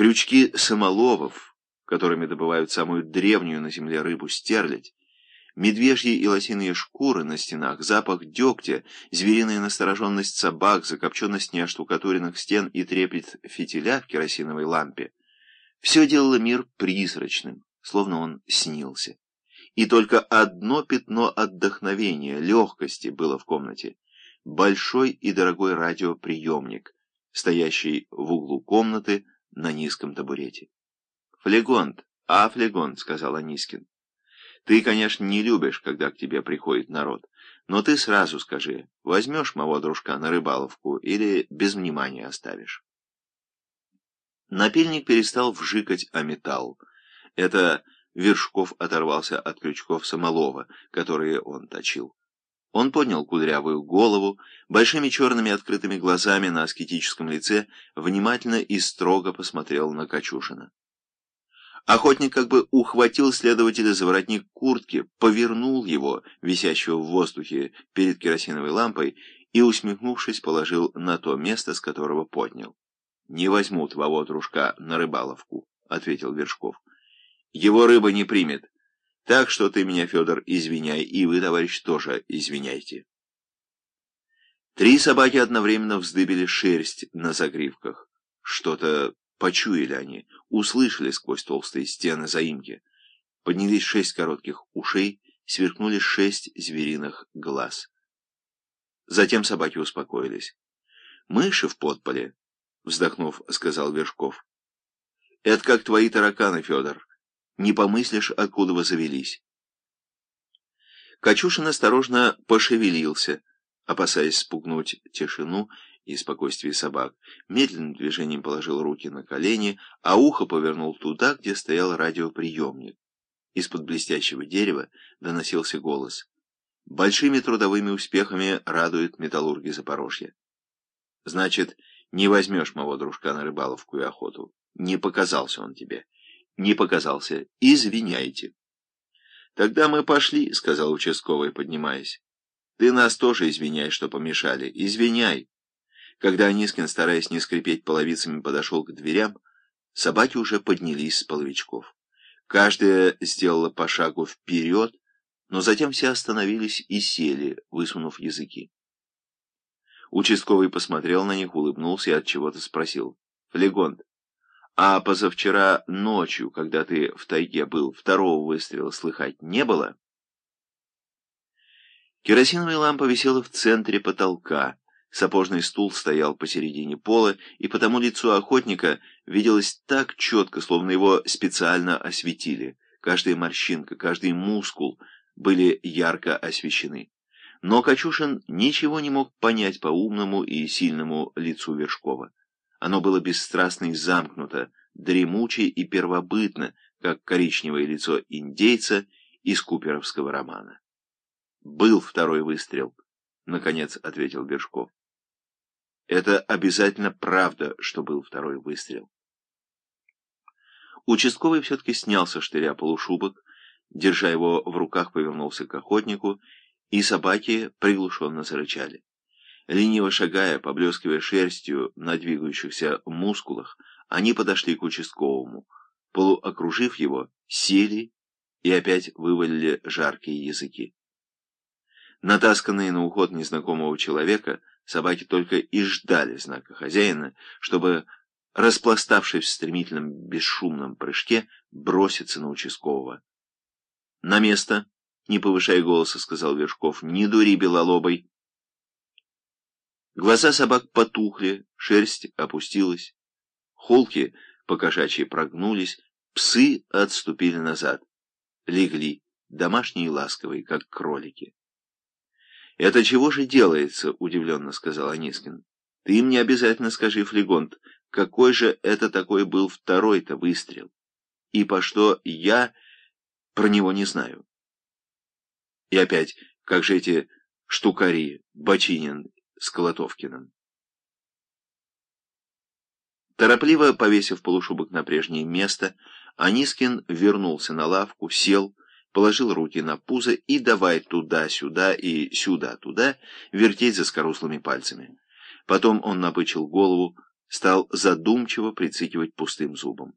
Крючки самоловов, которыми добывают самую древнюю на земле рыбу стерлядь, медвежьи и лосиные шкуры на стенах, запах дегтя, звериная настороженность собак, закопченность неоштукатуренных стен и трепет фитиля в керосиновой лампе — все делало мир призрачным, словно он снился. И только одно пятно отдохновения, легкости было в комнате — большой и дорогой радиоприемник, стоящий в углу комнаты, на низком табурете. «Флегонт, а, Флегонт», — сказал Анискин. «Ты, конечно, не любишь, когда к тебе приходит народ, но ты сразу скажи, возьмешь моего дружка на рыбаловку или без внимания оставишь». Напильник перестал вжикать о металл. Это Вершков оторвался от крючков самолова, которые он точил. Он поднял кудрявую голову, большими черными открытыми глазами на аскетическом лице, внимательно и строго посмотрел на Качушина. Охотник как бы ухватил следователя за воротник куртки, повернул его, висящего в воздухе перед керосиновой лампой, и, усмехнувшись, положил на то место, с которого поднял. «Не возьму твоего дружка на рыбаловку», — ответил Вершков. «Его рыба не примет». Так что ты меня, Федор, извиняй, и вы, товарищ, тоже извиняйте. Три собаки одновременно вздыбили шерсть на загривках. Что-то почуяли они, услышали сквозь толстые стены заимки. Поднялись шесть коротких ушей, сверкнули шесть звериных глаз. Затем собаки успокоились. «Мыши в подполе», — вздохнув, сказал Вершков. «Это как твои тараканы, Федор не помыслишь, откуда вы завелись. Качушин осторожно пошевелился, опасаясь спугнуть тишину и спокойствие собак. Медленным движением положил руки на колени, а ухо повернул туда, где стоял радиоприемник. Из-под блестящего дерева доносился голос. Большими трудовыми успехами радует металлурги Запорожья. Значит, не возьмешь моего дружка на рыбаловку и охоту. Не показался он тебе не показался. Извиняйте. Тогда мы пошли, сказал участковый, поднимаясь. Ты нас тоже извиняй, что помешали. Извиняй. Когда Анискин, стараясь не скрипеть половицами, подошел к дверям, собаки уже поднялись с половичков. Каждая сделала по шагу вперед, но затем все остановились и сели, высунув языки. Участковый посмотрел на них, улыбнулся и от чего-то спросил. «Флегонт, а позавчера ночью, когда ты в тайге был, второго выстрела слыхать не было? Керосиновая лампа висела в центре потолка, сапожный стул стоял посередине пола, и потому лицо охотника виделось так четко, словно его специально осветили. Каждая морщинка, каждый мускул были ярко освещены. Но Качушин ничего не мог понять по умному и сильному лицу Вершкова. Оно было бесстрастно и замкнуто, дремуче и первобытно, как коричневое лицо индейца из куперовского романа. «Был второй выстрел», — наконец ответил Бершков. «Это обязательно правда, что был второй выстрел». Участковый все-таки снял со штыря полушубок, держа его в руках, повернулся к охотнику, и собаки приглушенно зарычали. Лениво шагая, поблескивая шерстью на двигающихся мускулах, они подошли к участковому, полуокружив его, сели и опять вывалили жаркие языки. Натасканные на уход незнакомого человека, собаки только и ждали знака хозяина, чтобы, распластавшись в стремительном бесшумном прыжке, броситься на участкового. «На место!» — не повышая голоса, сказал Вершков. «Не дури белолобой!» Глаза собак потухли, шерсть опустилась. Холки покошачьи прогнулись, псы отступили назад. Легли, домашние и ласковые, как кролики. «Это чего же делается?» — удивленно сказал Анискин. «Ты мне обязательно скажи, Флегонт, какой же это такой был второй-то выстрел? И по что я про него не знаю?» И опять, как же эти штукари, Бочинин с Колотовкиным. Торопливо повесив полушубок на прежнее место, Анискин вернулся на лавку, сел, положил руки на пузо и давай туда-сюда и сюда-туда вертеть за скоруслыми пальцами. Потом он напычил голову, стал задумчиво прицикивать пустым зубом.